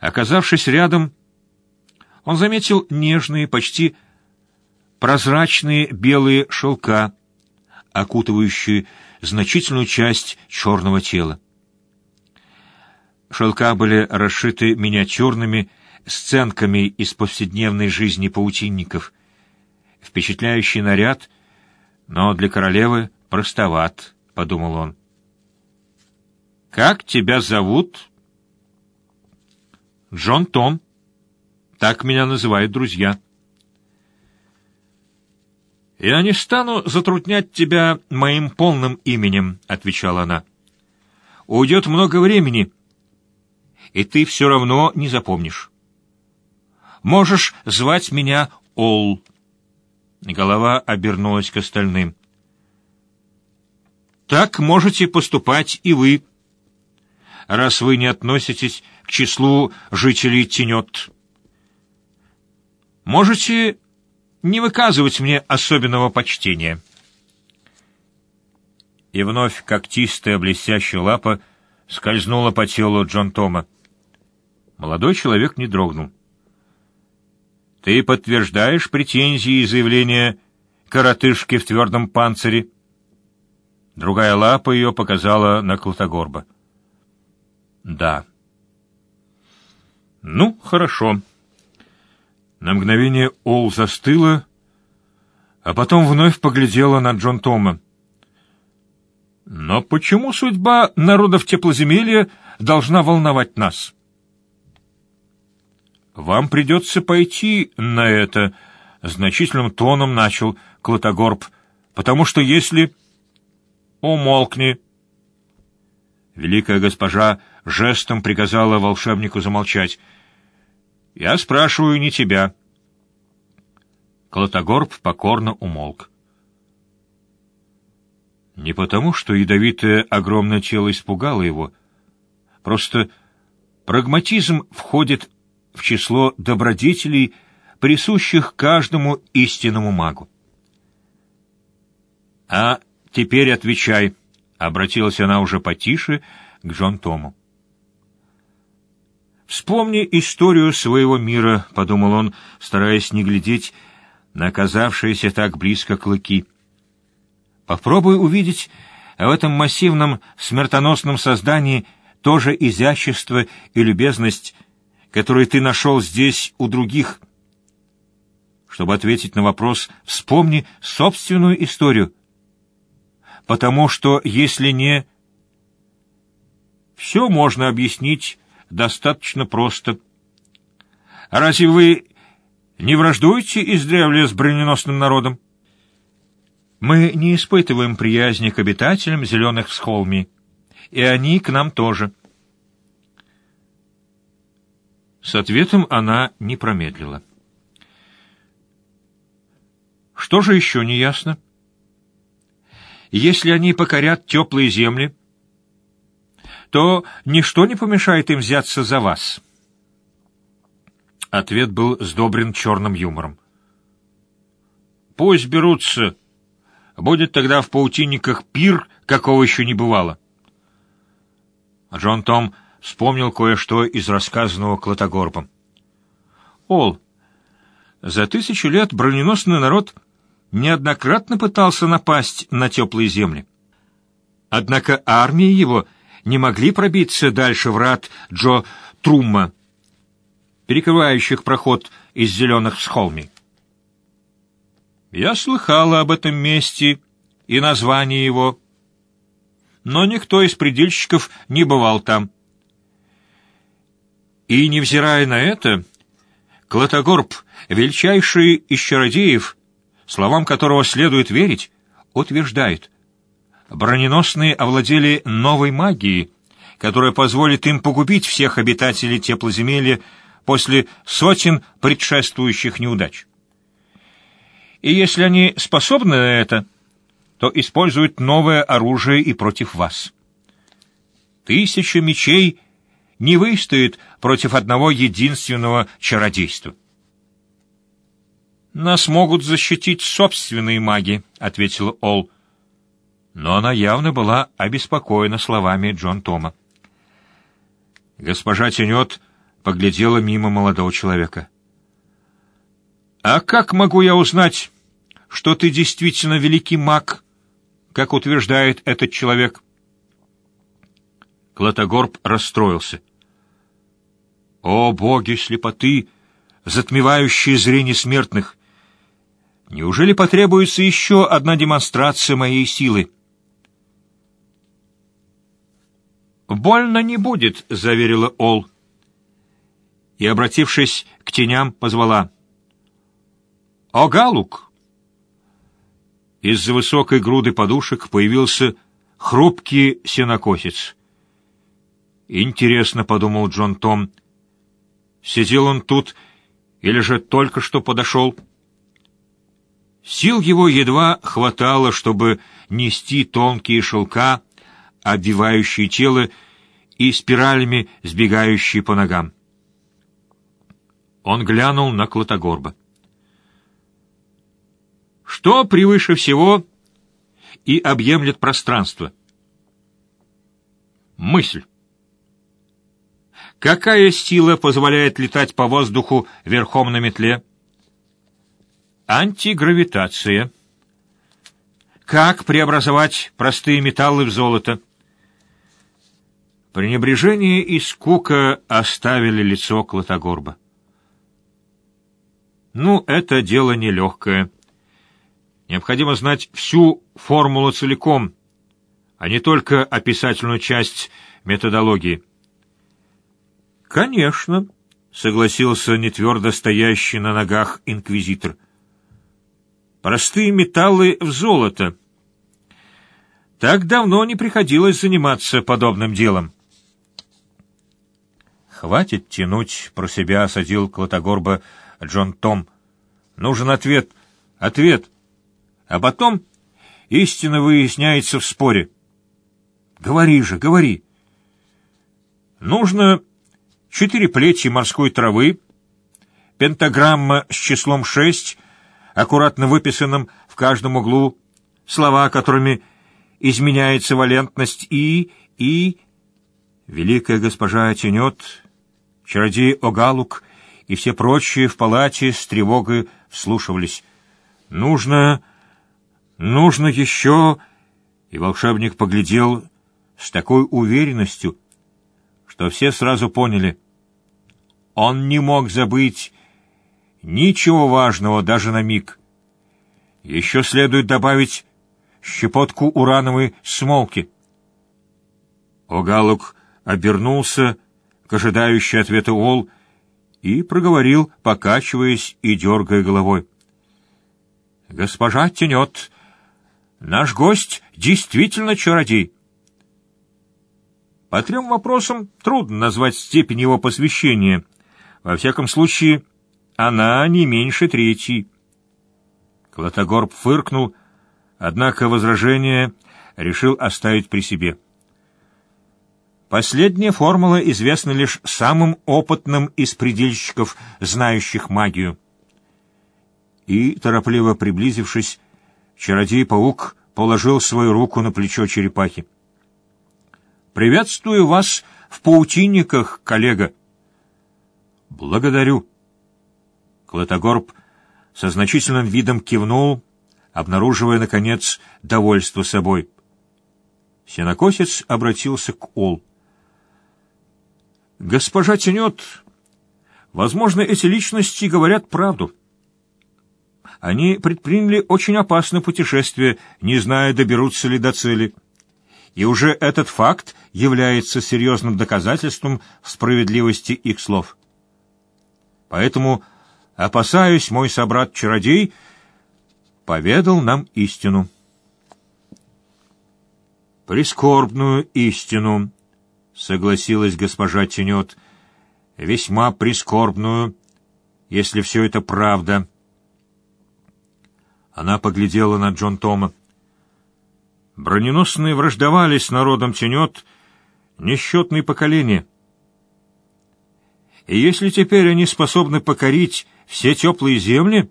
Оказавшись рядом, он заметил нежные, почти прозрачные белые шелка, окутывающие значительную часть черного тела. Шелка были расшиты миниатюрными сценками из повседневной жизни паутинников. Впечатляющий наряд, но для королевы простоват, — подумал он. «Как тебя зовут?» «Джон Том. Так меня называют друзья». «Я не стану затруднять тебя моим полным именем», — отвечала она. «Уйдет много времени, и ты все равно не запомнишь. Можешь звать меня Ол». Голова обернулась к остальным. «Так можете поступать и вы, раз вы не относитесь к числу жителей Тенет. Можете не выказывать мне особенного почтения». И вновь когтистая блестящая лапа скользнула по телу Джон Тома. Молодой человек не дрогнул. «Ты подтверждаешь претензии и заявления коротышки в твердом панцире?» Другая лапа ее показала на Клотогорба. «Да». «Ну, хорошо». На мгновение Ол застыла, а потом вновь поглядела на Джон Тома. «Но почему судьба народов теплоземелья должна волновать нас?» «Вам придется пойти на это», — значительным тоном начал Клотогорб, «потому что если...» «Умолкни!» Великая госпожа жестом приказала волшебнику замолчать. «Я спрашиваю не тебя». Клотогорб покорно умолк. Не потому, что ядовитое огромное тело испугало его. Просто прагматизм входит в число добродетелей, присущих каждому истинному магу. «А теперь отвечай», — обратилась она уже потише к Джон Тому. «Вспомни историю своего мира», — подумал он, стараясь не глядеть на оказавшиеся так близко клыки. «Попробуй увидеть в этом массивном смертоносном создании то же изящество и любезность, которые ты нашел здесь у других. Чтобы ответить на вопрос, вспомни собственную историю. Потому что, если не... Все можно объяснить достаточно просто. Разве вы не враждуете издревле с броненосным народом? Мы не испытываем приязни к обитателям зеленых схолми, и они к нам тоже. С ответом она не промедлила. Что же еще не ясно? Если они покорят теплые земли, то ничто не помешает им взяться за вас. Ответ был сдобрен черным юмором. Пусть берутся. Будет тогда в паутинниках пир, какого еще не бывало. Джон Том вспомнил кое-что из рассказанного Клотогорбом. «Ол, за тысячу лет броненосный народ неоднократно пытался напасть на теплые земли. Однако армии его не могли пробиться дальше врат Джо Трумма, перекрывающих проход из зеленых схолми. Я слыхала об этом месте и название его, но никто из предельщиков не бывал там. И, невзирая на это, Клотогорб, величайший из чародеев, словам которого следует верить, утверждает, броненосные овладели новой магией, которая позволит им погубить всех обитателей теплоземелья после сотен предшествующих неудач. И если они способны на это, то используют новое оружие и против вас. Тысяча мечей — не выстоит против одного единственного чародейства. «Нас могут защитить собственные маги», — ответил Ол. Но она явно была обеспокоена словами Джон Тома. Госпожа Тенет поглядела мимо молодого человека. «А как могу я узнать, что ты действительно великий маг, как утверждает этот человек?» Клотогорб расстроился. «О, боги слепоты, затмевающие зрение смертных! Неужели потребуется еще одна демонстрация моей силы?» «Больно не будет», — заверила Ол. И, обратившись к теням, позвала. «О, Галук!» Из-за высокой груды подушек появился хрупкий сенокосец. «Интересно», — подумал Джон Том, — «сидел он тут или же только что подошел?» Сил его едва хватало, чтобы нести тонкие шелка, обвивающие тело и спиралями сбегающие по ногам. Он глянул на Клотогорба. Что превыше всего и объемлет пространство? Мысль. Какая сила позволяет летать по воздуху верхом на метле? Антигравитация. Как преобразовать простые металлы в золото? Пренебрежение и скука оставили лицо Клотогорба. Ну, это дело нелегкое. Необходимо знать всю формулу целиком, а не только описательную часть методологии. «Конечно», — согласился нетвердо стоящий на ногах инквизитор. «Простые металлы в золото. Так давно не приходилось заниматься подобным делом». «Хватит тянуть про себя», — осадил Клотогорба Джон Том. «Нужен ответ, ответ. А потом истина выясняется в споре. Говори же, говори. Нужно четыре плети морской травы, пентаграмма с числом шесть, аккуратно выписанным в каждом углу, слова, которыми изменяется валентность и, и... Великая госпожа тянет чародей Огалук и все прочие в палате с тревогой вслушивались. «Нужно... нужно еще...» И волшебник поглядел с такой уверенностью, что все сразу поняли. Он не мог забыть ничего важного даже на миг. Еще следует добавить щепотку урановой смолки. Огалук обернулся к ожидающей ответа Ол и проговорил, покачиваясь и дергая головой. «Госпожа тянет. Наш гость действительно чародей». По трем вопросам трудно назвать степень его посвящения. Во всяком случае, она не меньше третьей. Клотогорб фыркнул, однако возражение решил оставить при себе. Последняя формула известна лишь самым опытным из предельщиков, знающих магию. И, торопливо приблизившись, чародей-паук положил свою руку на плечо черепахи. «Приветствую вас в паутинниках, коллега!» «Благодарю!» Клотогорб со значительным видом кивнул, обнаруживая, наконец, довольство собой. Сенокосец обратился к Ол. Госпожа Тенет, возможно, эти личности говорят правду. Они предприняли очень опасное путешествие, не зная, доберутся ли до цели. И уже этот факт является серьезным доказательством справедливости их слов. Поэтому, опасаюсь, мой собрат-чародей поведал нам истину. Прискорбную истину, согласилась госпожа Тенет, — весьма прискорбную, если все это правда. Она поглядела на Джон Тома. Броненосные враждовали с народом Тенет несчетные поколения. И если теперь они способны покорить все теплые земли,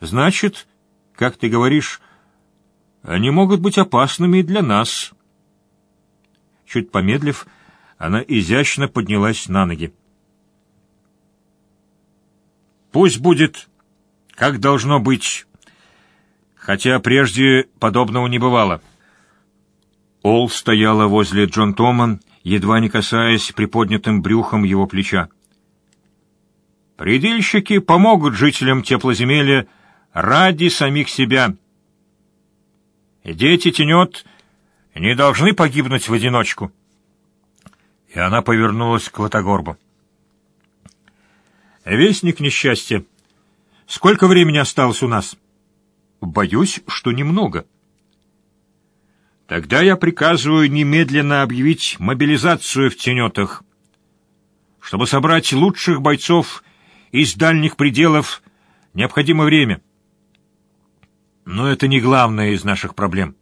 значит, как ты говоришь, они могут быть опасными и для нас». Чуть помедлив, она изящно поднялась на ноги. «Пусть будет, как должно быть, хотя прежде подобного не бывало». Ол стояла возле Джон Томан, едва не касаясь приподнятым брюхом его плеча. «Предельщики помогут жителям теплоземелья ради самих себя». Дети тянет. — не должны погибнуть в одиночку. И она повернулась к Лотогорбу. «Вестник несчастья. Сколько времени осталось у нас?» «Боюсь, что немного». «Тогда я приказываю немедленно объявить мобилизацию в тенетах, чтобы собрать лучших бойцов из дальних пределов необходимо время. Но это не главное из наших проблем.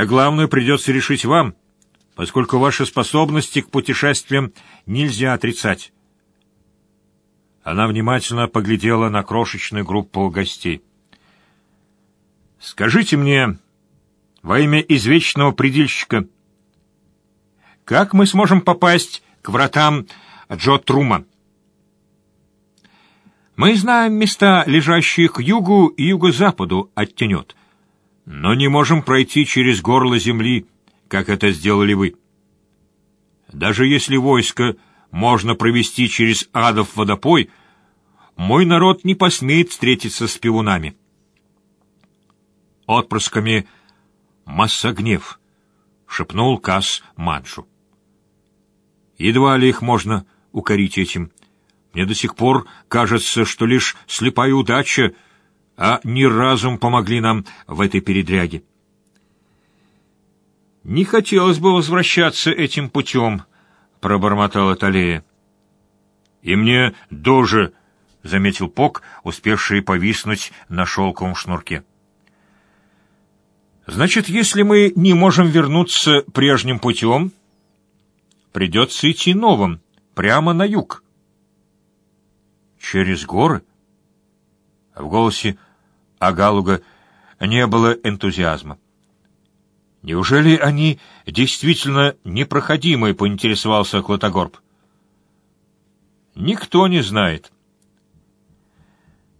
А главное придется решить вам, поскольку ваши способности к путешествиям нельзя отрицать. Она внимательно поглядела на крошечную группу гостей. «Скажите мне, во имя извечного предельщика, как мы сможем попасть к вратам Джо Трума?» Мы знаем места, лежащие к югу и юго-западу от тенет, но не можем пройти через горло земли, как это сделали вы. Даже если войско можно провести через адов водопой, мой народ не посмеет встретиться с пивунами. Отпрысками массогнев, — шепнул Кас Маджу. Едва ли их можно укорить этим. Мне до сих пор кажется, что лишь слепая удача, а не разум помогли нам в этой передряге. «Не хотелось бы возвращаться этим путем», — пробормотала Талея. «И мне тоже», — заметил Пок, успевший повиснуть на шелковом шнурке. «Значит, если мы не можем вернуться прежним путем, придется идти новым, прямо на юг». «Через горы?» В голосе Агалуга не было энтузиазма. «Неужели они действительно непроходимые?» — поинтересовался Клотогорб. «Никто не знает.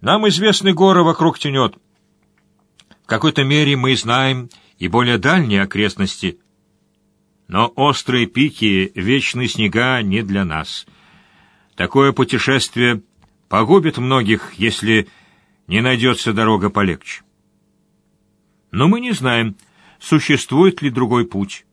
Нам известны горы вокруг тенет. В какой-то мере мы знаем и более дальние окрестности. Но острые пики, вечные снега не для нас. Такое путешествие погубит многих, если не найдется дорога полегче. Но мы не знаем, существует ли другой путь.